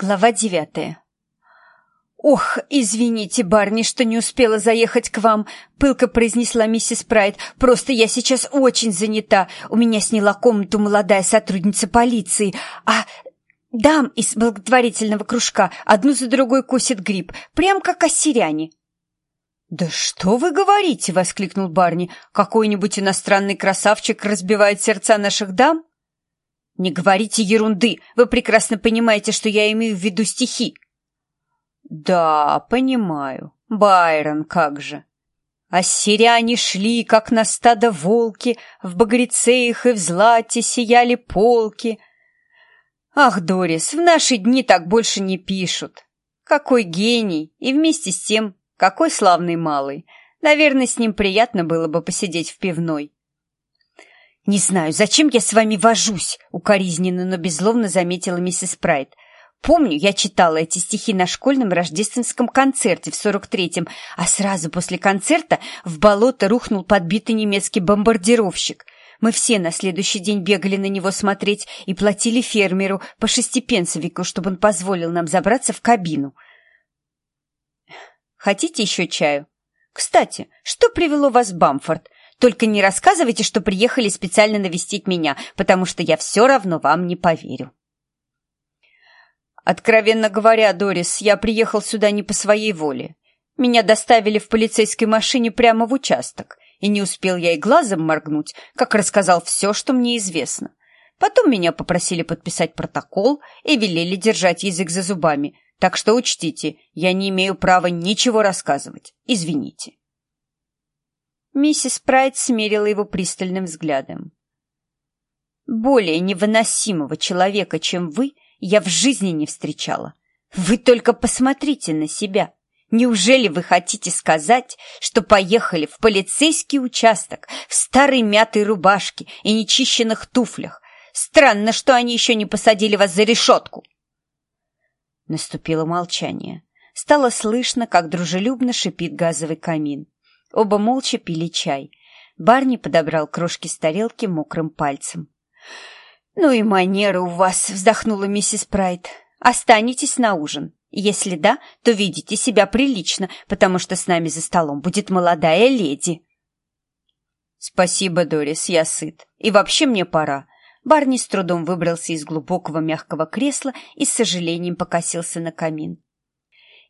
Глава девятая. «Ох, извините, барни, что не успела заехать к вам», — пылко произнесла миссис Прайд. «Просто я сейчас очень занята. У меня сняла комнату молодая сотрудница полиции, а дам из благотворительного кружка одну за другой косит гриб, прям как осиряне». «Да что вы говорите?» — воскликнул Барни. «Какой-нибудь иностранный красавчик разбивает сердца наших дам?» «Не говорите ерунды! Вы прекрасно понимаете, что я имею в виду стихи!» «Да, понимаю. Байрон, как же!» Ассиряне шли, как на стадо волки, В багрецеях и в злате сияли полки. Ах, Дорис, в наши дни так больше не пишут. Какой гений! И вместе с тем, какой славный малый! Наверное, с ним приятно было бы посидеть в пивной. «Не знаю, зачем я с вами вожусь?» — укоризненно, но беззловно заметила миссис Прайд. «Помню, я читала эти стихи на школьном рождественском концерте в сорок третьем, а сразу после концерта в болото рухнул подбитый немецкий бомбардировщик. Мы все на следующий день бегали на него смотреть и платили фермеру по шестипенсовику, чтобы он позволил нам забраться в кабину. Хотите еще чаю? Кстати, что привело вас в Бамфорд? Только не рассказывайте, что приехали специально навестить меня, потому что я все равно вам не поверю. Откровенно говоря, Дорис, я приехал сюда не по своей воле. Меня доставили в полицейской машине прямо в участок, и не успел я и глазом моргнуть, как рассказал все, что мне известно. Потом меня попросили подписать протокол и велели держать язык за зубами, так что учтите, я не имею права ничего рассказывать. Извините. Миссис Прайд смерила его пристальным взглядом. «Более невыносимого человека, чем вы, я в жизни не встречала. Вы только посмотрите на себя. Неужели вы хотите сказать, что поехали в полицейский участок в старой мятой рубашке и нечищенных туфлях? Странно, что они еще не посадили вас за решетку!» Наступило молчание. Стало слышно, как дружелюбно шипит газовый камин. Оба молча пили чай. Барни подобрал крошки с тарелки мокрым пальцем. «Ну и манеры у вас!» — вздохнула миссис Прайд. «Останетесь на ужин. Если да, то ведите себя прилично, потому что с нами за столом будет молодая леди». «Спасибо, Дорис, я сыт. И вообще мне пора». Барни с трудом выбрался из глубокого мягкого кресла и с сожалением покосился на камин.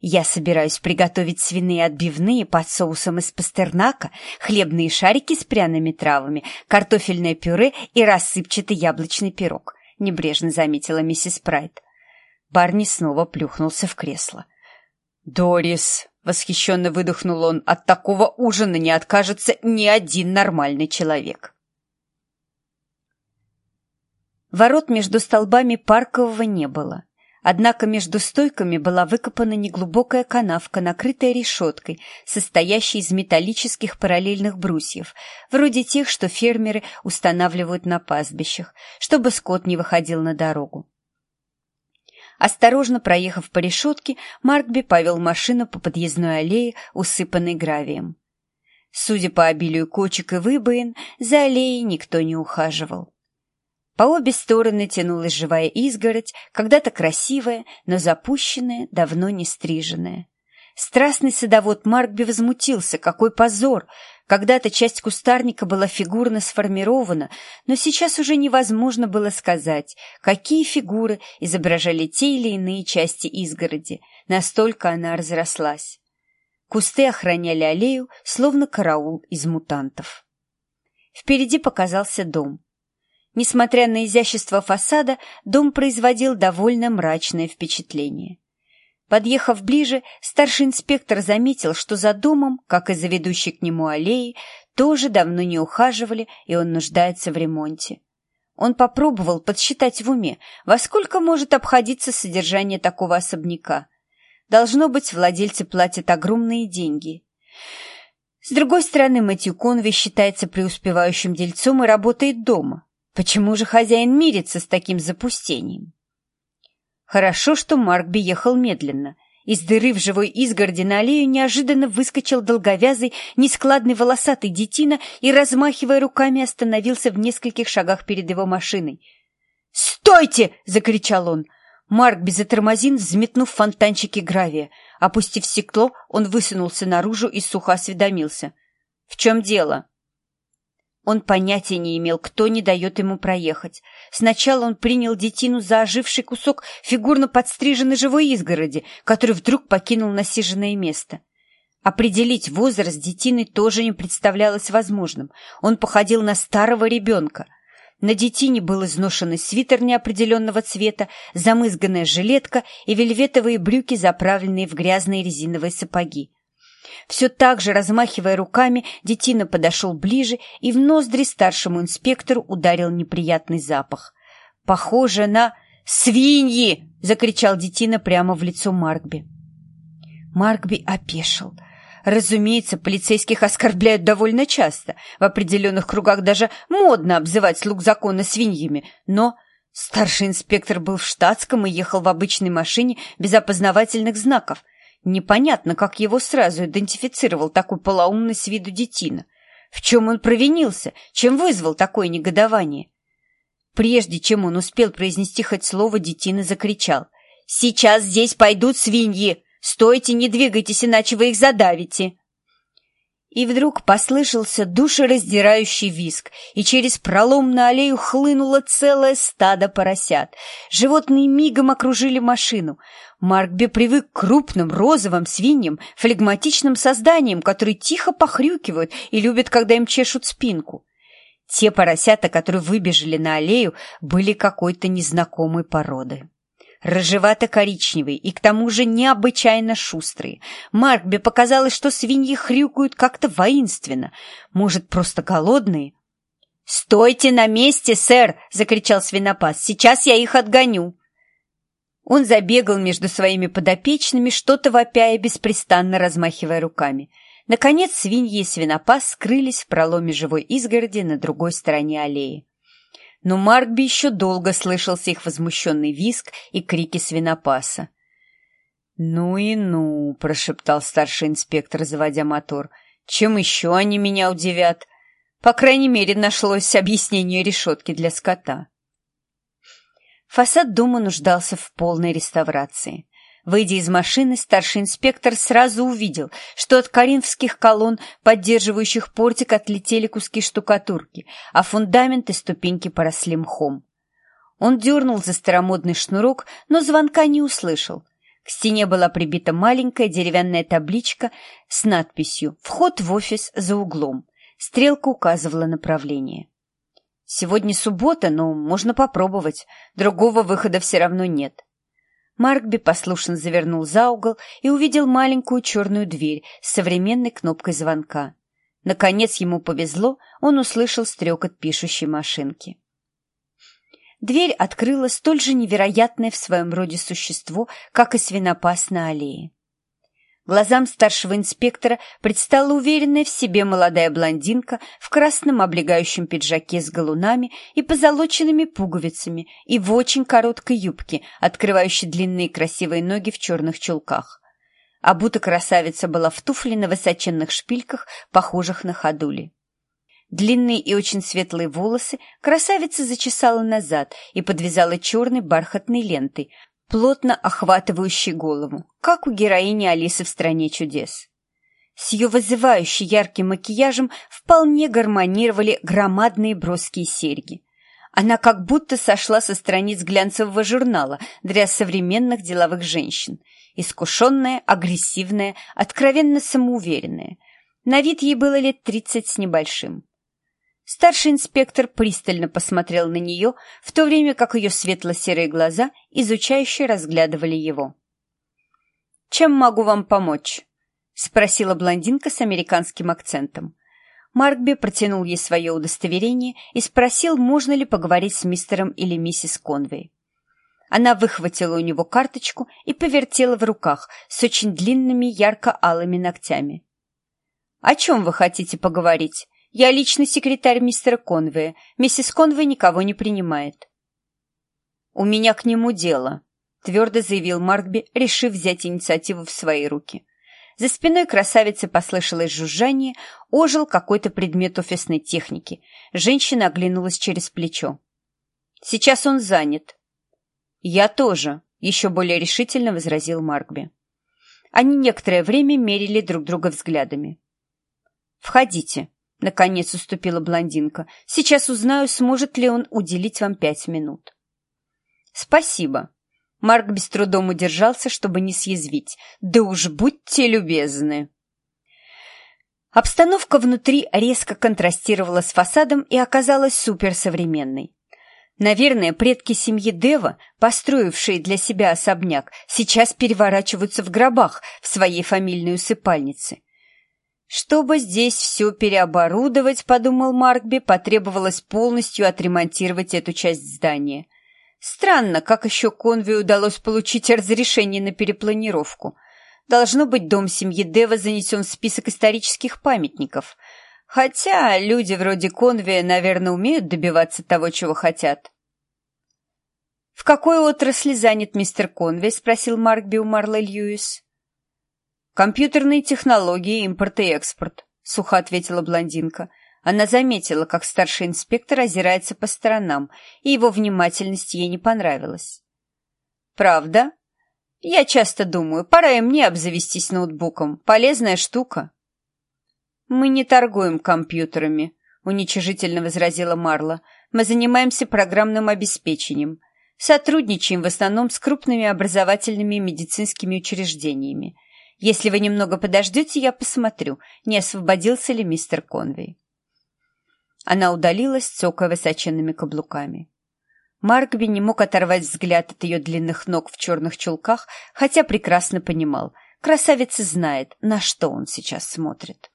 Я собираюсь приготовить свиные отбивные под соусом из пастернака, хлебные шарики с пряными травами, картофельное пюре и рассыпчатый яблочный пирог», — небрежно заметила миссис Прайд. Барни снова плюхнулся в кресло. «Дорис!» — восхищенно выдохнул он. «От такого ужина не откажется ни один нормальный человек!» Ворот между столбами паркового не было. Однако между стойками была выкопана неглубокая канавка, накрытая решеткой, состоящей из металлических параллельных брусьев, вроде тех, что фермеры устанавливают на пастбищах, чтобы скот не выходил на дорогу. Осторожно проехав по решетке, Маркби повел машину по подъездной аллее, усыпанной гравием. Судя по обилию кочек и выбоин, за аллеей никто не ухаживал. По обе стороны тянулась живая изгородь, когда-то красивая, но запущенная, давно не стриженная. Страстный садовод Маркби возмутился. Какой позор! Когда-то часть кустарника была фигурно сформирована, но сейчас уже невозможно было сказать, какие фигуры изображали те или иные части изгороди. Настолько она разрослась. Кусты охраняли аллею, словно караул из мутантов. Впереди показался дом. Несмотря на изящество фасада, дом производил довольно мрачное впечатление. Подъехав ближе, старший инспектор заметил, что за домом, как и за ведущей к нему аллеей, тоже давно не ухаживали, и он нуждается в ремонте. Он попробовал подсчитать в уме, во сколько может обходиться содержание такого особняка. Должно быть, владельцы платят огромные деньги. С другой стороны, Мэтью Конвей считается преуспевающим дельцом и работает дома. Почему же хозяин мирится с таким запустением? Хорошо, что Маркби ехал медленно. Из дыры в живой изгороди на аллею неожиданно выскочил долговязый, нескладный волосатый детина и, размахивая руками, остановился в нескольких шагах перед его машиной. «Стойте!» — закричал он. Марк затормозин, взметнув фонтанчики гравия. Опустив стекло, он высунулся наружу и сухо осведомился. «В чем дело?» Он понятия не имел, кто не дает ему проехать. Сначала он принял детину за оживший кусок фигурно подстриженной живой изгороди, который вдруг покинул насиженное место. Определить возраст детины тоже не представлялось возможным. Он походил на старого ребенка. На детине был изношенный свитер неопределенного цвета, замызганная жилетка и вельветовые брюки, заправленные в грязные резиновые сапоги. Все так же, размахивая руками, детина подошел ближе и в ноздри старшему инспектору ударил неприятный запах. «Похоже на... свиньи!» — закричал детина прямо в лицо Маркби. Маркби опешил. Разумеется, полицейских оскорбляют довольно часто. В определенных кругах даже модно обзывать слуг закона свиньями. Но старший инспектор был в штатском и ехал в обычной машине без опознавательных знаков. Непонятно, как его сразу идентифицировал такой полоумный с виду детина. В чем он провинился? Чем вызвал такое негодование? Прежде чем он успел произнести хоть слово, детина закричал. «Сейчас здесь пойдут свиньи! Стойте, не двигайтесь, иначе вы их задавите!» И вдруг послышался душераздирающий виск, и через пролом на аллею хлынуло целое стадо поросят. Животные мигом окружили машину. Маркби привык к крупным розовым свиньям, флегматичным созданиям, которые тихо похрюкивают и любят, когда им чешут спинку. Те поросята, которые выбежали на аллею, были какой-то незнакомой породы рыжевато-коричневые и к тому же необычайно шустрые. Маркбе показалось, что свиньи хрюкают как-то воинственно. Может, просто голодные? «Стойте на месте, сэр!» — закричал свинопас. «Сейчас я их отгоню!» Он забегал между своими подопечными, что-то вопя и беспрестанно размахивая руками. Наконец свиньи и свинопас скрылись в проломе живой изгороди на другой стороне аллеи но Маркби еще долго слышался их возмущенный визг и крики свинопаса. «Ну и ну!» — прошептал старший инспектор, заводя мотор. «Чем еще они меня удивят? По крайней мере, нашлось объяснение решетки для скота». Фасад дома нуждался в полной реставрации. Выйдя из машины, старший инспектор сразу увидел, что от коринфских колонн, поддерживающих портик, отлетели куски штукатурки, а фундамент и ступеньки поросли мхом. Он дернул за старомодный шнурок, но звонка не услышал. К стене была прибита маленькая деревянная табличка с надписью «Вход в офис за углом». Стрелка указывала направление. «Сегодня суббота, но можно попробовать. Другого выхода все равно нет». Маркби послушно завернул за угол и увидел маленькую черную дверь с современной кнопкой звонка. Наконец ему повезло, он услышал стрекот пишущей машинки. Дверь открыла столь же невероятное в своем роде существо, как и свинопас на аллее. Глазам старшего инспектора предстала уверенная в себе молодая блондинка в красном облегающем пиджаке с галунами и позолоченными пуговицами и в очень короткой юбке, открывающей длинные красивые ноги в черных чулках. Обута красавица была в туфле на высоченных шпильках, похожих на ходули. Длинные и очень светлые волосы красавица зачесала назад и подвязала черной бархатной лентой, плотно охватывающий голову, как у героини Алисы в «Стране чудес». С ее вызывающей ярким макияжем вполне гармонировали громадные броские серьги. Она как будто сошла со страниц глянцевого журнала для современных деловых женщин. Искушенная, агрессивная, откровенно самоуверенная. На вид ей было лет тридцать с небольшим. Старший инспектор пристально посмотрел на нее, в то время как ее светло-серые глаза изучающе разглядывали его. «Чем могу вам помочь?» — спросила блондинка с американским акцентом. Маркби протянул ей свое удостоверение и спросил, можно ли поговорить с мистером или миссис Конвей. Она выхватила у него карточку и повертела в руках с очень длинными ярко-алыми ногтями. «О чем вы хотите поговорить?» Я личный секретарь мистера Конвея. Миссис Конвей никого не принимает. «У меня к нему дело», — твердо заявил Маркби, решив взять инициативу в свои руки. За спиной красавицы послышалось жужжание, ожил какой-то предмет офисной техники. Женщина оглянулась через плечо. «Сейчас он занят». «Я тоже», еще более решительно возразил Маркби. Они некоторое время мерили друг друга взглядами. «Входите», — наконец уступила блондинка. «Сейчас узнаю, сможет ли он уделить вам пять минут». «Спасибо». Марк без трудом удержался, чтобы не съязвить. «Да уж будьте любезны». Обстановка внутри резко контрастировала с фасадом и оказалась суперсовременной. Наверное, предки семьи Дева, построившие для себя особняк, сейчас переворачиваются в гробах в своей фамильной усыпальнице. Чтобы здесь все переоборудовать, подумал Маркби, потребовалось полностью отремонтировать эту часть здания. Странно, как еще Конви удалось получить разрешение на перепланировку. Должно быть, дом семьи Дева занесен в список исторических памятников – Хотя люди вроде Конви, наверное, умеют добиваться того, чего хотят. «В какой отрасли занят мистер Конви?» — спросил Маркби у Марла Льюис. «Компьютерные технологии, импорт и экспорт», — сухо ответила блондинка. Она заметила, как старший инспектор озирается по сторонам, и его внимательность ей не понравилась. «Правда? Я часто думаю, пора и мне обзавестись ноутбуком. Полезная штука». «Мы не торгуем компьютерами», — уничижительно возразила Марла. «Мы занимаемся программным обеспечением. Сотрудничаем в основном с крупными образовательными и медицинскими учреждениями. Если вы немного подождете, я посмотрю, не освободился ли мистер Конвей». Она удалилась, цокая высоченными каблуками. Маркби не мог оторвать взгляд от ее длинных ног в черных чулках, хотя прекрасно понимал, красавица знает, на что он сейчас смотрит.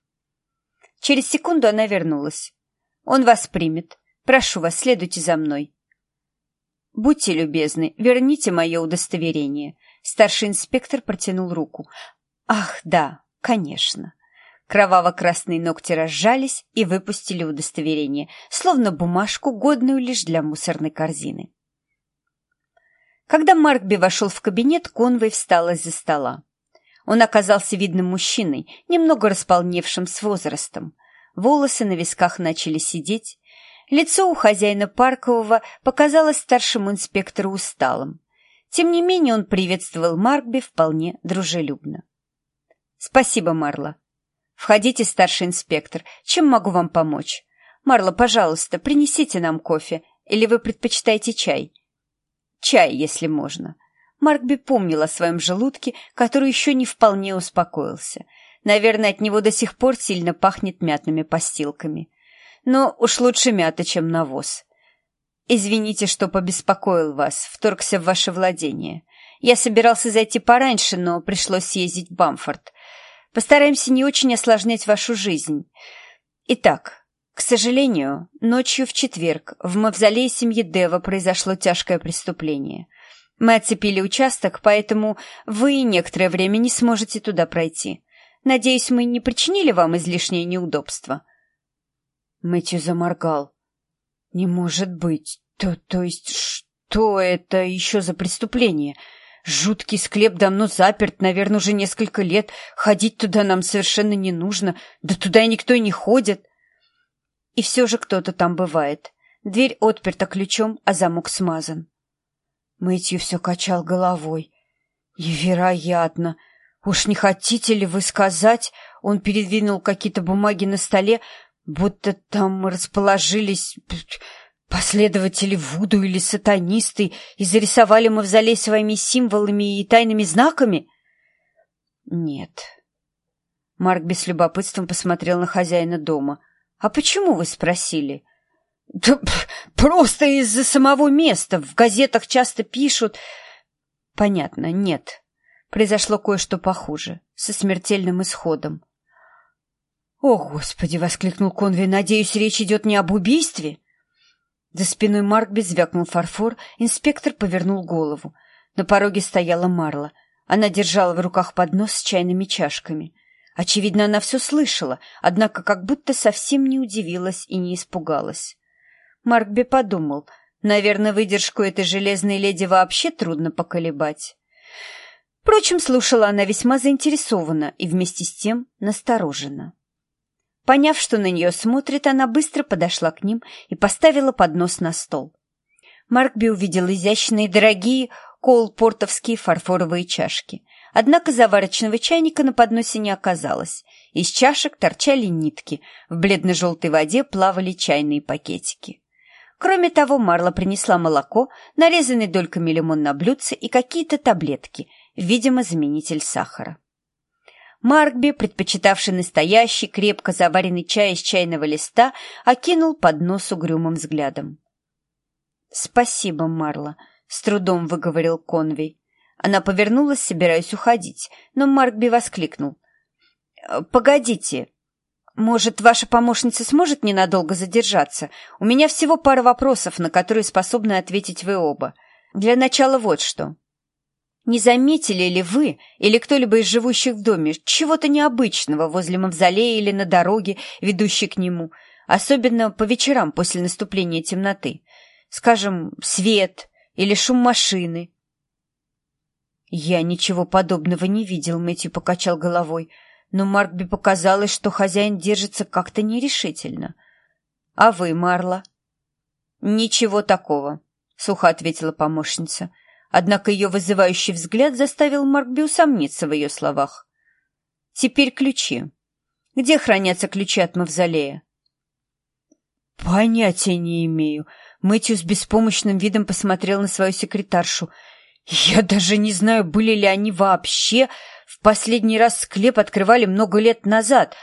Через секунду она вернулась. «Он вас примет. Прошу вас, следуйте за мной». «Будьте любезны, верните мое удостоверение». Старший инспектор протянул руку. «Ах, да, конечно». Кроваво-красные ногти разжались и выпустили удостоверение, словно бумажку, годную лишь для мусорной корзины. Когда Маркби вошел в кабинет, Конвой встал из-за стола. Он оказался видным мужчиной, немного располневшим с возрастом. Волосы на висках начали сидеть. Лицо у хозяина Паркового показалось старшему инспектору усталым. Тем не менее он приветствовал Маркби вполне дружелюбно. «Спасибо, Марла. Входите, старший инспектор. Чем могу вам помочь? Марла, пожалуйста, принесите нам кофе. Или вы предпочитаете чай?» «Чай, если можно». Маркби помнил о своем желудке, который еще не вполне успокоился. Наверное, от него до сих пор сильно пахнет мятными постилками. Но уж лучше мята, чем навоз. «Извините, что побеспокоил вас, вторгся в ваше владение. Я собирался зайти пораньше, но пришлось съездить в Бамфорд. Постараемся не очень осложнять вашу жизнь. Итак, к сожалению, ночью в четверг в мавзолее семьи Дева произошло тяжкое преступление. Мы оцепили участок, поэтому вы некоторое время не сможете туда пройти. Надеюсь, мы не причинили вам излишнее неудобство?» Мэтью заморгал. «Не может быть. То, то есть, что это еще за преступление? Жуткий склеп давно заперт, наверное, уже несколько лет. Ходить туда нам совершенно не нужно. Да туда и никто не ходит». И все же кто-то там бывает. Дверь отперта ключом, а замок смазан. Мэтью все качал головой. «Невероятно! Уж не хотите ли вы сказать...» Он передвинул какие-то бумаги на столе, будто там расположились последователи Вуду или сатанисты и зарисовали мавзолей своими символами и тайными знаками? Нет. Марк без любопытством посмотрел на хозяина дома. «А почему вы спросили?» Да просто из-за самого места. В газетах часто пишут... Понятно, нет. Произошло кое-что похуже, со смертельным исходом. «О, Господи!» — воскликнул Конви. «Надеюсь, речь идет не об убийстве?» За спиной Маркби звякнул фарфор, инспектор повернул голову. На пороге стояла Марла. Она держала в руках поднос с чайными чашками. Очевидно, она все слышала, однако как будто совсем не удивилась и не испугалась. Маркби подумал, наверное, выдержку этой железной леди вообще трудно поколебать. Впрочем, слушала она весьма заинтересованно и вместе с тем настороженно. Поняв, что на нее смотрит, она быстро подошла к ним и поставила поднос на стол. Маркби увидел изящные, дорогие, колпортовские фарфоровые чашки. Однако заварочного чайника на подносе не оказалось. Из чашек торчали нитки, в бледно-желтой воде плавали чайные пакетики. Кроме того, Марла принесла молоко, нарезанный дольками лимон на блюдце и какие-то таблетки, видимо, заменитель сахара. Маркби, предпочитавший настоящий, крепко заваренный чай из чайного листа, окинул поднос угрюмым взглядом. «Спасибо, Марла», — с трудом выговорил Конвей. Она повернулась, собираясь уходить, но Маркби воскликнул. «Погодите, может, ваша помощница сможет ненадолго задержаться? У меня всего пара вопросов, на которые способны ответить вы оба. Для начала вот что. Не заметили ли вы или кто-либо из живущих в доме чего-то необычного возле мавзолея или на дороге, ведущей к нему, особенно по вечерам после наступления темноты? Скажем, свет или шум машины? Я ничего подобного не видел, Мэтью покачал головой но Маркби показалось, что хозяин держится как-то нерешительно. «А вы, Марла?» «Ничего такого», — сухо ответила помощница. Однако ее вызывающий взгляд заставил Маркби усомниться в ее словах. «Теперь ключи. Где хранятся ключи от мавзолея?» «Понятия не имею». Мэтью с беспомощным видом посмотрел на свою секретаршу. «Я даже не знаю, были ли они вообще, в последний раз склеп открывали много лет назад.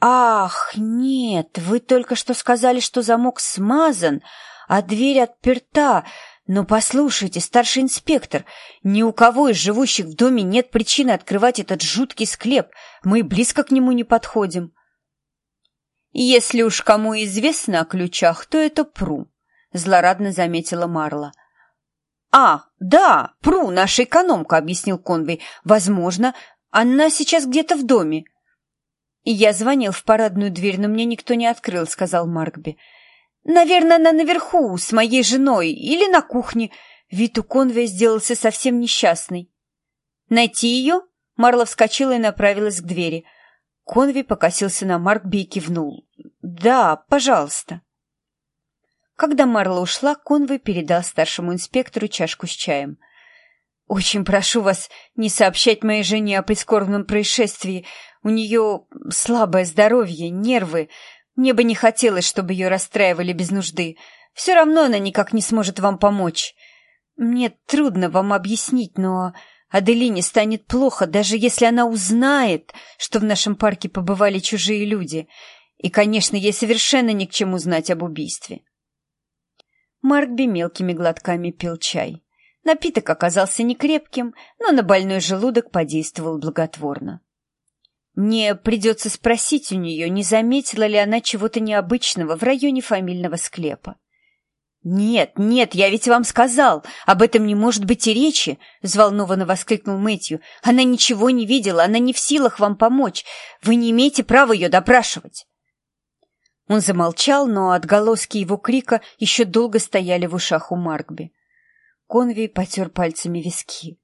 Ах, нет, вы только что сказали, что замок смазан, а дверь отперта. Но послушайте, старший инспектор, ни у кого из живущих в доме нет причины открывать этот жуткий склеп. Мы близко к нему не подходим. Если уж кому известно о ключах, то это Пру, злорадно заметила Марла. «А, да, Пру, наша экономка», — объяснил Конвей. «Возможно, она сейчас где-то в доме». «Я звонил в парадную дверь, но мне никто не открыл», — сказал Маркби. «Наверное, она наверху, с моей женой, или на кухне». Вид у Конвея сделался совсем несчастный. «Найти ее?» Марла вскочила и направилась к двери. Конвей покосился на Маркби и кивнул. «Да, пожалуйста». Когда Марла ушла, Конвой передал старшему инспектору чашку с чаем. «Очень прошу вас не сообщать моей жене о прискорбном происшествии. У нее слабое здоровье, нервы. Мне бы не хотелось, чтобы ее расстраивали без нужды. Все равно она никак не сможет вам помочь. Мне трудно вам объяснить, но Аделине станет плохо, даже если она узнает, что в нашем парке побывали чужие люди. И, конечно, ей совершенно ни к чему знать об убийстве». Маркби мелкими глотками пил чай. Напиток оказался некрепким, но на больной желудок подействовал благотворно. Мне придется спросить у нее, не заметила ли она чего-то необычного в районе фамильного склепа. «Нет, нет, я ведь вам сказал, об этом не может быть и речи!» — взволнованно воскликнул Мэтью. «Она ничего не видела, она не в силах вам помочь. Вы не имеете права ее допрашивать!» Он замолчал, но отголоски его крика еще долго стояли в ушах у Маркби. Конвей потер пальцами виски.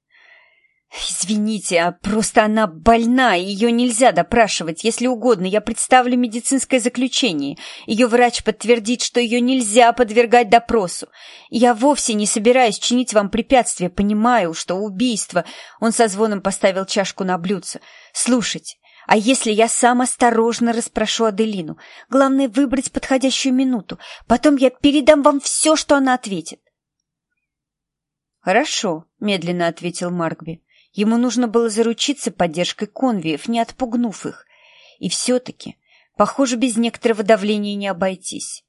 «Извините, а просто она больна, ее нельзя допрашивать. Если угодно, я представлю медицинское заключение. Ее врач подтвердит, что ее нельзя подвергать допросу. Я вовсе не собираюсь чинить вам препятствия, понимаю, что убийство...» Он со звоном поставил чашку на блюдце. «Слушайте, а если я сам осторожно расспрошу Аделину? Главное — выбрать подходящую минуту. Потом я передам вам все, что она ответит. «Хорошо», — медленно ответил Маркби. Ему нужно было заручиться поддержкой конвиев, не отпугнув их. И все-таки, похоже, без некоторого давления не обойтись.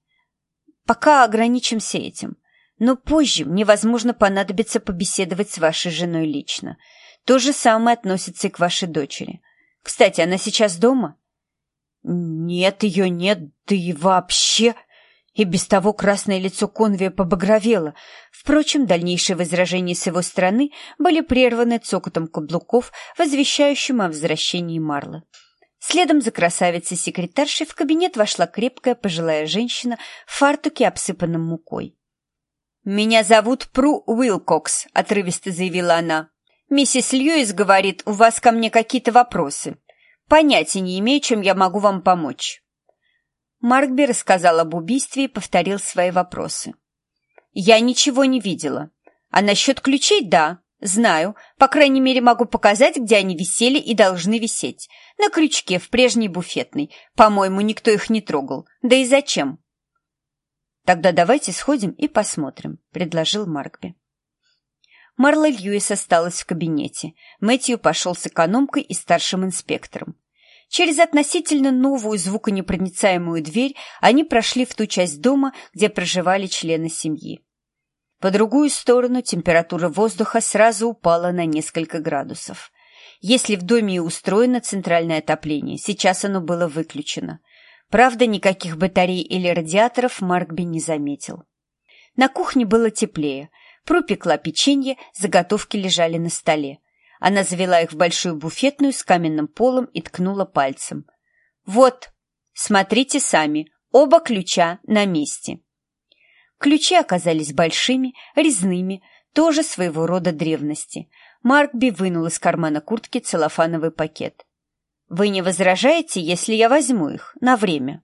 Пока ограничимся этим. Но позже мне, возможно, понадобится побеседовать с вашей женой лично. То же самое относится и к вашей дочери. Кстати, она сейчас дома? Нет, ее нет, да и вообще... И без того красное лицо Конвия побагровело. Впрочем, дальнейшие возражения с его стороны были прерваны цокотом каблуков, возвещающим о возвращении Марлы. Следом за красавицей-секретаршей в кабинет вошла крепкая пожилая женщина в фартуке, обсыпанном мукой. «Меня зовут Пру Уилкокс», — отрывисто заявила она. «Миссис Льюис говорит, у вас ко мне какие-то вопросы. Понятия не имею, чем я могу вам помочь». Маркби рассказал об убийстве и повторил свои вопросы. «Я ничего не видела. А насчет ключей – да, знаю. По крайней мере, могу показать, где они висели и должны висеть. На крючке, в прежней буфетной. По-моему, никто их не трогал. Да и зачем? Тогда давайте сходим и посмотрим, предложил Маркби. Марла Льюис осталась в кабинете. Мэтью пошел с экономкой и старшим инспектором. Через относительно новую звуконепроницаемую дверь они прошли в ту часть дома, где проживали члены семьи. По другую сторону температура воздуха сразу упала на несколько градусов. Если в доме и устроено центральное отопление, сейчас оно было выключено. Правда, никаких батарей или радиаторов Маркби не заметил. На кухне было теплее. Пру печенье, заготовки лежали на столе. Она завела их в большую буфетную с каменным полом и ткнула пальцем. «Вот, смотрите сами, оба ключа на месте». Ключи оказались большими, резными, тоже своего рода древности. Маркби вынул из кармана куртки целлофановый пакет. «Вы не возражаете, если я возьму их на время?»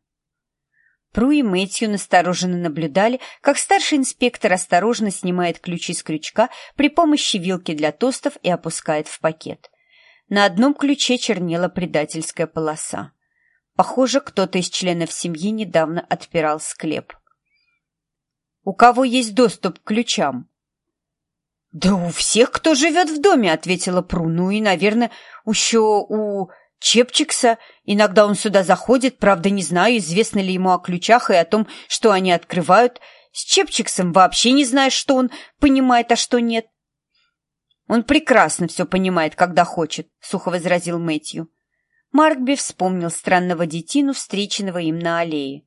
Пру и Мэтью настороженно наблюдали, как старший инспектор осторожно снимает ключи с крючка при помощи вилки для тостов и опускает в пакет. На одном ключе чернела предательская полоса. Похоже, кто-то из членов семьи недавно отпирал склеп. У кого есть доступ к ключам?» «Да у всех, кто живет в доме», — ответила Пру. «Ну и, наверное, еще у Чепчикса. Иногда он сюда заходит, правда, не знаю, известно ли ему о ключах и о том, что они открывают. С Чепчиксом вообще не знаешь, что он понимает, а что нет». «Он прекрасно все понимает, когда хочет», — сухо возразил Мэтью. Маркби вспомнил странного детину, встреченного им на аллее.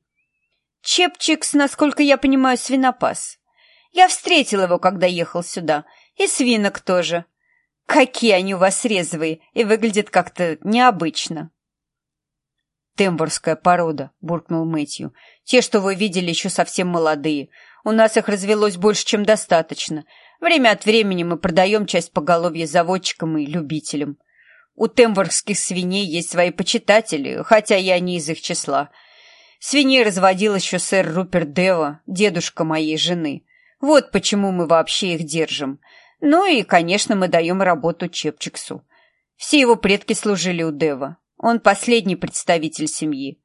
Чепчикс, насколько я понимаю, свинопас. Я встретил его, когда ехал сюда. И свинок тоже. Какие они у вас резвые и выглядят как-то необычно. «Темборская порода», — буркнул Мэтью. «Те, что вы видели, еще совсем молодые. У нас их развелось больше, чем достаточно. Время от времени мы продаем часть поголовья заводчикам и любителям. У темборских свиней есть свои почитатели, хотя я не из их числа. Свиней разводил еще сэр Руперт Дева, дедушка моей жены. Вот почему мы вообще их держим. Ну и, конечно, мы даем работу Чепчиксу. Все его предки служили у Дева. Он последний представитель семьи.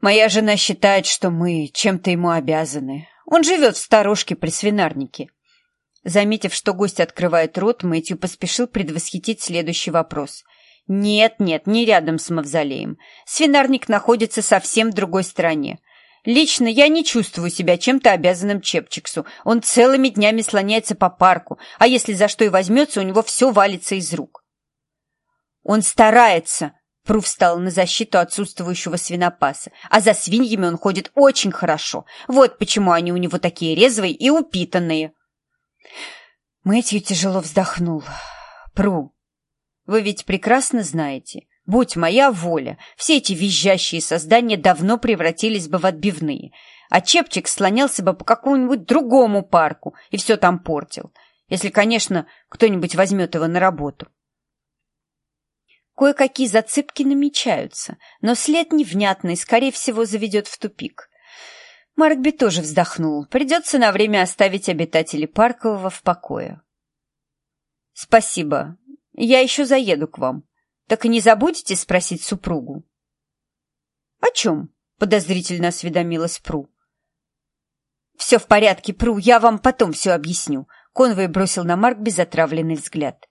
Моя жена считает, что мы чем-то ему обязаны. Он живет в сторожке при свинарнике. Заметив, что гость открывает рот, Мэтью поспешил предвосхитить следующий вопрос. Нет, нет, не рядом с мавзолеем. Свинарник находится совсем в другой стороне. Лично я не чувствую себя чем-то обязанным Чепчиксу. Он целыми днями слоняется по парку, а если за что и возьмется, у него все валится из рук. Он старается, Пру встал на защиту отсутствующего свинопаса, а за свиньями он ходит очень хорошо. Вот почему они у него такие резвые и упитанные. Мэтью тяжело вздохнул. Пру, вы ведь прекрасно знаете, будь моя воля, все эти визжащие создания давно превратились бы в отбивные, а Чепчик слонялся бы по какому-нибудь другому парку и все там портил, если, конечно, кто-нибудь возьмет его на работу. Кое-какие зацепки намечаются, но след невнятный, скорее всего, заведет в тупик. Маркби тоже вздохнул. Придется на время оставить обитателей Паркового в покое. «Спасибо, я еще заеду к вам. Так и не забудете спросить супругу?» «О чем?» — подозрительно осведомилась Пру. «Все в порядке, Пру, я вам потом все объясню», — Конвой бросил на Марк безотравленный взгляд.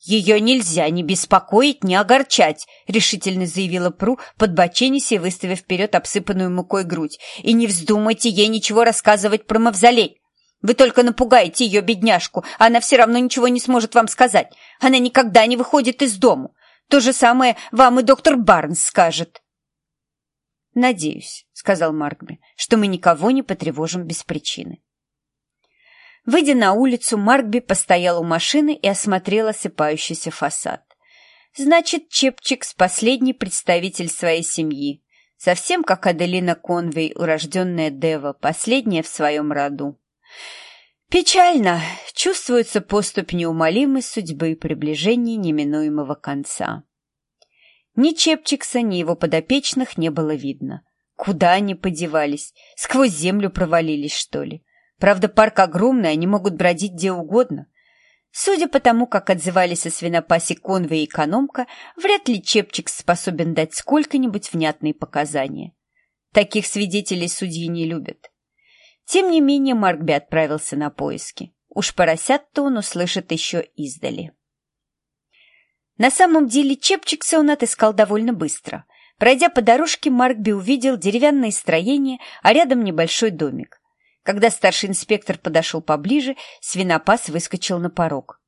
«Ее нельзя ни беспокоить, ни огорчать», — решительно заявила Пру, подбоченись и выставив вперед обсыпанную мукой грудь. «И не вздумайте ей ничего рассказывать про мавзолей. Вы только напугаете ее, бедняжку, она все равно ничего не сможет вам сказать. Она никогда не выходит из дому. То же самое вам и доктор Барнс скажет. «Надеюсь», — сказал Маркби, — «что мы никого не потревожим без причины». Выйдя на улицу, Маркби постоял у машины и осмотрел осыпающийся фасад. Значит, Чепчикс — последний представитель своей семьи, совсем как Аделина Конвей, урожденная Дева, последняя в своем роду. Печально чувствуется поступь неумолимой судьбы и приближение неминуемого конца. Ни Чепчикса, ни его подопечных не было видно. Куда они подевались? Сквозь землю провалились, что ли? Правда, парк огромный, они могут бродить где угодно. Судя по тому, как отзывались о свинопасе конве и экономка, вряд ли Чепчик способен дать сколько-нибудь внятные показания. Таких свидетелей судьи не любят. Тем не менее, Маркби отправился на поиски. Уж поросят-то он услышит еще издали. На самом деле Чепчикса он отыскал довольно быстро. Пройдя по дорожке, Маркби увидел деревянное строение, а рядом небольшой домик. Когда старший инспектор подошел поближе, свинопас выскочил на порог.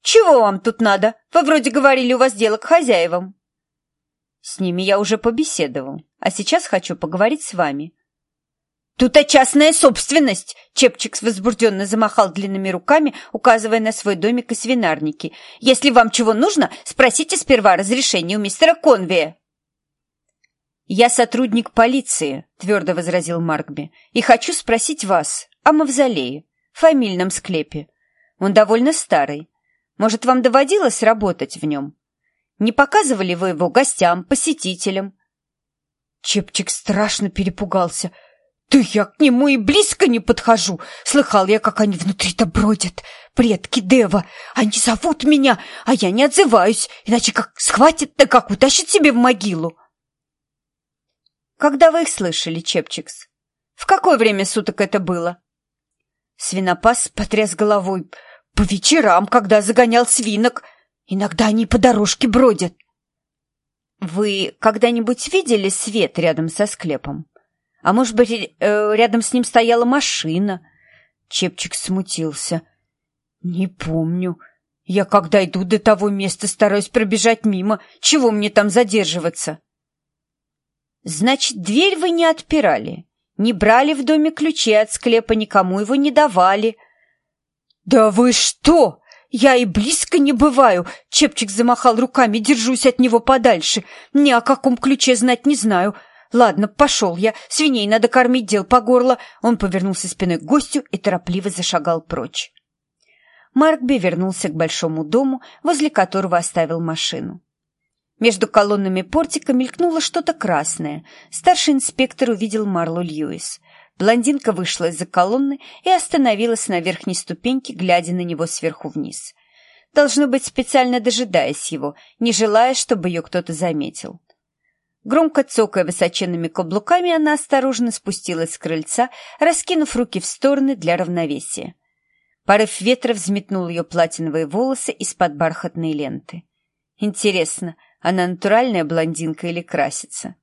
«Чего вам тут надо? Вы вроде говорили, у вас дело к хозяевам». «С ними я уже побеседовал, а сейчас хочу поговорить с вами». «Тут а частная собственность!» Чепчик возбужденно замахал длинными руками, указывая на свой домик и свинарники. «Если вам чего нужно, спросите сперва разрешение у мистера Конвея». «Я сотрудник полиции», — твердо возразил Маркби, «и хочу спросить вас о мавзолее, фамильном склепе. Он довольно старый. Может, вам доводилось работать в нем? Не показывали вы его гостям, посетителям?» Чепчик страшно перепугался — да я к нему и близко не подхожу. Слыхал я, как они внутри-то бродят. Предки Дева, они зовут меня, а я не отзываюсь, иначе как схватят, да как утащат себе в могилу. Когда вы их слышали, Чепчикс? В какое время суток это было? Свинопас потряс головой. По вечерам, когда загонял свинок. Иногда они по дорожке бродят. Вы когда-нибудь видели свет рядом со склепом? А может быть, э, рядом с ним стояла машина? Чепчик смутился. Не помню. Я, когда иду до того места, стараюсь пробежать мимо. Чего мне там задерживаться? Значит, дверь вы не отпирали? Не брали в доме ключи от склепа, никому его не давали? Да вы что? Я и близко не бываю. Чепчик замахал руками, держусь от него подальше. Ни о каком ключе знать не знаю. Ладно, пошел я. Свиней надо кормить, дел по горло. Он повернулся спиной к гостю и торопливо зашагал прочь. Маркби вернулся к большому дому, возле которого оставил машину. Между колоннами портика мелькнуло что-то красное. Старший инспектор увидел Марлу Льюис. Блондинка вышла из-за колонны и остановилась на верхней ступеньке, глядя на него сверху вниз. Должно быть, специально дожидаясь его, не желая, чтобы ее кто-то заметил. Громко цокая высоченными каблуками, она осторожно спустилась с крыльца, раскинув руки в стороны для равновесия. Порыв ветра взметнул ее платиновые волосы из-под бархатной ленты. Интересно, она натуральная блондинка или красится?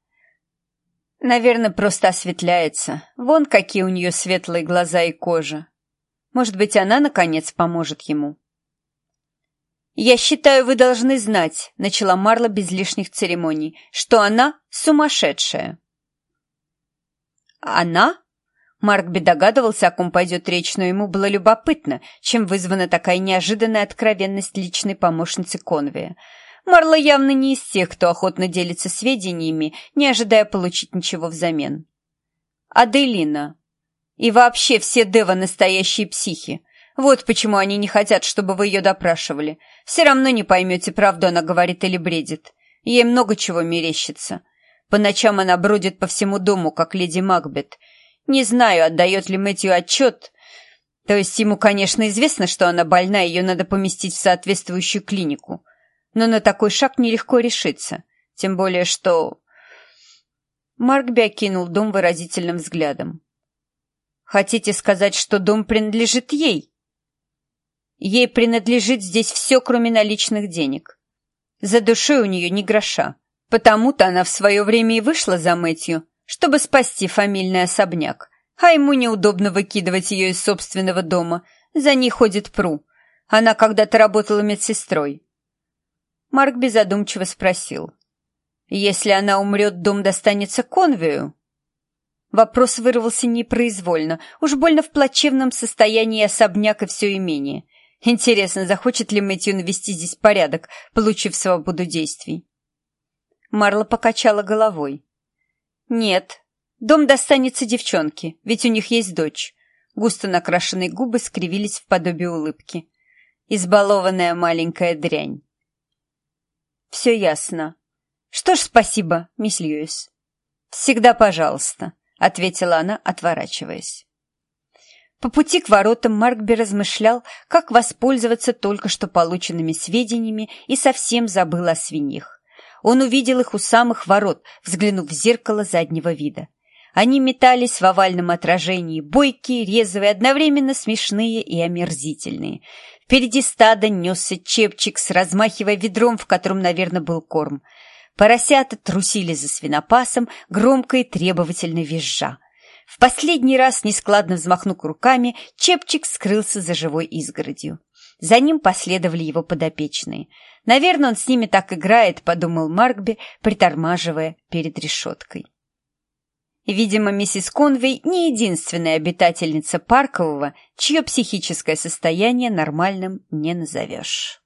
Наверное, просто осветляется. Вон какие у нее светлые глаза и кожа. Может быть, она, наконец, поможет ему. «Я считаю, вы должны знать», — начала Марла без лишних церемоний, «что она сумасшедшая». «Она?» Маркби догадывался, о ком пойдет речь, но ему было любопытно, чем вызвана такая неожиданная откровенность личной помощницы Конвия. Марла явно не из тех, кто охотно делится сведениями, не ожидая получить ничего взамен. «Аделина. И вообще все Дева настоящие психи. Вот почему они не хотят, чтобы вы ее допрашивали. Все равно не поймете, правду она говорит или бредит. Ей много чего мерещится. По ночам она бродит по всему дому, как леди Макбет. Не знаю, отдает ли Мэтью отчет. То есть ему, конечно, известно, что она больна, ее надо поместить в соответствующую клинику. Но на такой шаг нелегко решиться. Тем более, что... Маркби окинул дом выразительным взглядом. «Хотите сказать, что дом принадлежит ей?» Ей принадлежит здесь все, кроме наличных денег. За душой у нее ни гроша. Потому-то она в свое время и вышла за Мэтью, чтобы спасти фамильный особняк. А ему неудобно выкидывать ее из собственного дома. За ней ходит Пру. Она когда-то работала медсестрой. Марк беззадумчиво спросил. «Если она умрет, дом достанется Конвию?» Вопрос вырвался непроизвольно, уж больно в плачевном состоянии особняк и все имение. Интересно, захочет ли Мэтью навести здесь порядок, получив свободу действий? Марла покачала головой. «Нет, дом достанется девчонке, ведь у них есть дочь». Густо накрашенные губы скривились в подобие улыбки. Избалованная маленькая дрянь. «Все ясно. Что ж, спасибо, мисс Льюис». «Всегда пожалуйста», — ответила она, отворачиваясь. По пути к воротам Маркби размышлял, как воспользоваться только что полученными сведениями и совсем забыл о свиньях. Он увидел их у самых ворот, взглянув в зеркало заднего вида. Они метались в овальном отражении, бойкие, резвые, одновременно смешные и омерзительные. Впереди стада несся чепчик с размахивая ведром, в котором, наверное, был корм. Поросята трусили за свинопасом, громко и требовательно визжа. В последний раз, нескладно взмахнув руками, чепчик скрылся за живой изгородью. За ним последовали его подопечные. «Наверное, он с ними так играет», — подумал Маркби, притормаживая перед решеткой. Видимо, миссис Конвей не единственная обитательница Паркового, чье психическое состояние нормальным не назовешь.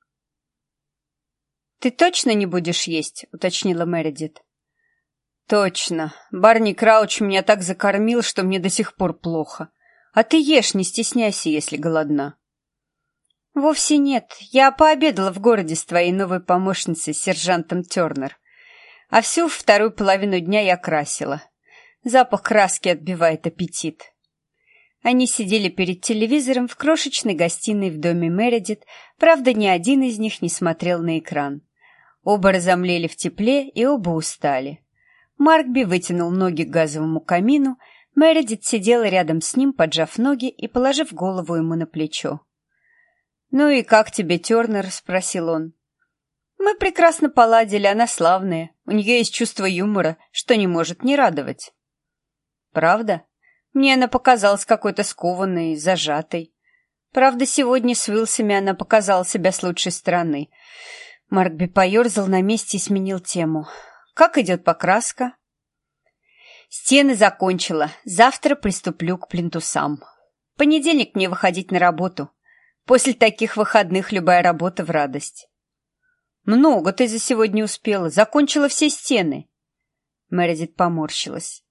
«Ты точно не будешь есть?» — уточнила Мередит. «Точно. Барни Крауч меня так закормил, что мне до сих пор плохо. А ты ешь, не стесняйся, если голодна». «Вовсе нет. Я пообедала в городе с твоей новой помощницей, сержантом Тернер. А всю вторую половину дня я красила. Запах краски отбивает аппетит». Они сидели перед телевизором в крошечной гостиной в доме Мередит, правда, ни один из них не смотрел на экран. Оба разомлели в тепле и оба устали. Маркби вытянул ноги к газовому камину, Мередит сидела рядом с ним, поджав ноги и положив голову ему на плечо. «Ну и как тебе, Тернер?» — спросил он. «Мы прекрасно поладили, она славная. У нее есть чувство юмора, что не может не радовать». «Правда? Мне она показалась какой-то скованной, зажатой. Правда, сегодня с Уилсами она показала себя с лучшей стороны». Маркби поерзал на месте и сменил тему. Как идет покраска? Стены закончила. Завтра приступлю к плинтусам. Понедельник мне выходить на работу. После таких выходных любая работа в радость. Много ты за сегодня успела. Закончила все стены. Мередит поморщилась.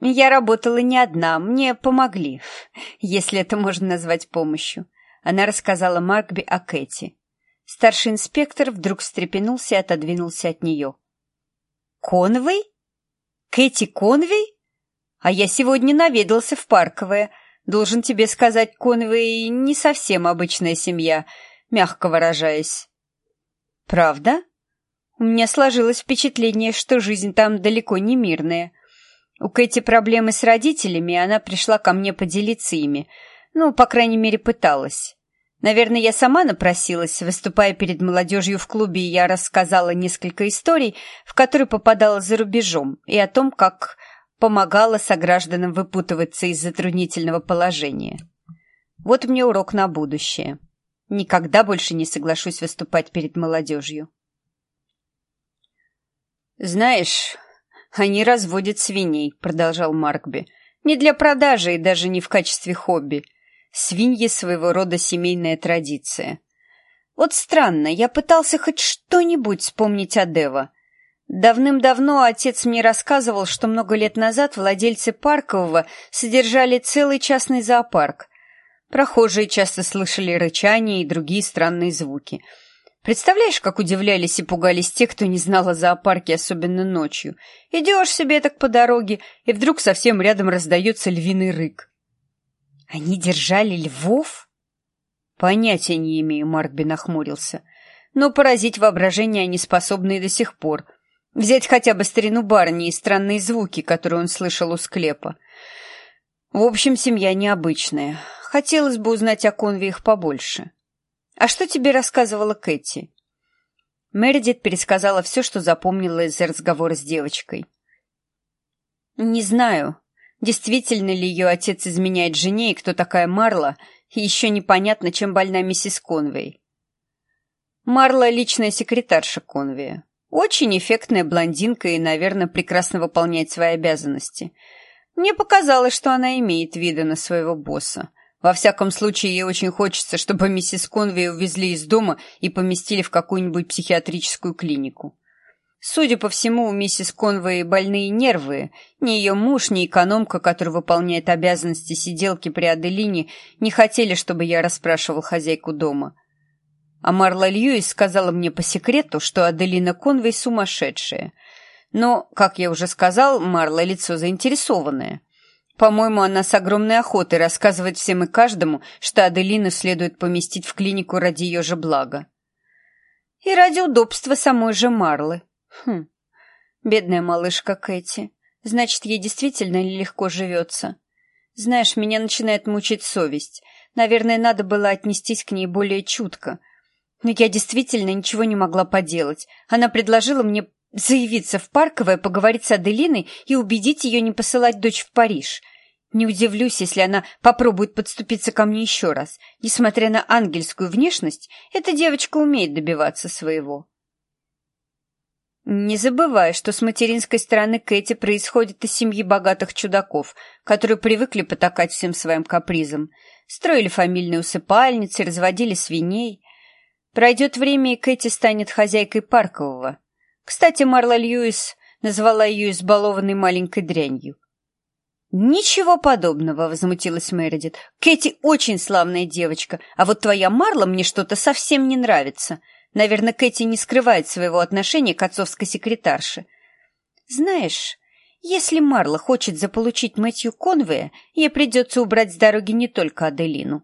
Я работала не одна, мне помогли, если это можно назвать помощью. Она рассказала Маркби о Кэти. Старший инспектор вдруг встрепенулся и отодвинулся от нее. Конвей? Кэти Конвей? А я сегодня наведался в Парковое. Должен тебе сказать, Конвей не совсем обычная семья, мягко выражаясь. Правда? У меня сложилось впечатление, что жизнь там далеко не мирная. У Кэти проблемы с родителями, и она пришла ко мне поделиться ими. Ну, по крайней мере, пыталась. Наверное, я сама напросилась, выступая перед молодежью в клубе, я рассказала несколько историй, в которые попадала за рубежом, и о том, как помогала согражданам выпутываться из затруднительного положения. Вот мне урок на будущее. Никогда больше не соглашусь выступать перед молодежью. «Знаешь, они разводят свиней», — продолжал Маркби. «Не для продажи и даже не в качестве хобби. Свиньи своего рода семейная традиция. Вот странно, я пытался хоть что-нибудь вспомнить о Дева. Давным-давно отец мне рассказывал, что много лет назад владельцы Паркового содержали целый частный зоопарк. Прохожие часто слышали рычание и другие странные звуки. Представляешь, как удивлялись и пугались те, кто не знал о зоопарке, особенно ночью. Идешь себе так по дороге, и вдруг совсем рядом раздается львиный рык. Они держали львов? Понятия не имею, Маркби нахмурился. Но поразить воображение они способны и до сих пор. Взять хотя бы старину Барни и странные звуки, которые он слышал у склепа. В общем, семья необычная. Хотелось бы узнать о конве их побольше. А что тебе рассказывала Кэти? Мередит пересказала все, что запомнила из разговора с девочкой. «Не знаю. Действительно ли ее отец изменяет жене и кто такая Марла, еще непонятно, чем больна миссис Конвей. Марла — личная секретарша Конвея. Очень эффектная блондинка и, наверное, прекрасно выполняет свои обязанности. Мне показалось, что она имеет виды на своего босса. Во всяком случае, ей очень хочется, чтобы миссис Конвей увезли из дома и поместили в какую-нибудь психиатрическую клинику. Судя по всему, у миссис Конвей больные нервы. Ни ее муж, ни экономка, который выполняет обязанности сиделки при Аделине, не хотели, чтобы я расспрашивал хозяйку дома. А Марла Льюис сказала мне по секрету, что Аделина Конвей сумасшедшая. Но, как я уже сказал, Марла лицо заинтересованное. По-моему, она с огромной охотой рассказывает всем и каждому, что Аделину следует поместить в клинику ради ее же блага. И ради удобства самой же Марлы. Хм, бедная малышка Кэти. Значит, ей действительно нелегко живется. Знаешь, меня начинает мучить совесть. Наверное, надо было отнестись к ней более чутко. Но я действительно ничего не могла поделать. Она предложила мне заявиться в Парковое, поговорить с Аделиной и убедить ее не посылать дочь в Париж. Не удивлюсь, если она попробует подступиться ко мне еще раз. Несмотря на ангельскую внешность, эта девочка умеет добиваться своего. Не забывай, что с материнской стороны Кэти происходит из семьи богатых чудаков, которые привыкли потакать всем своим капризам. Строили фамильные усыпальницы, разводили свиней. Пройдет время, и Кэти станет хозяйкой Паркового. Кстати, Марла Льюис назвала ее избалованной маленькой дрянью. «Ничего подобного», — возмутилась Мередит. «Кэти очень славная девочка, а вот твоя Марла мне что-то совсем не нравится. Наверное, Кэти не скрывает своего отношения к отцовской секретарше. Знаешь, если Марла хочет заполучить Мэтью Конвея, ей придется убрать с дороги не только Аделину.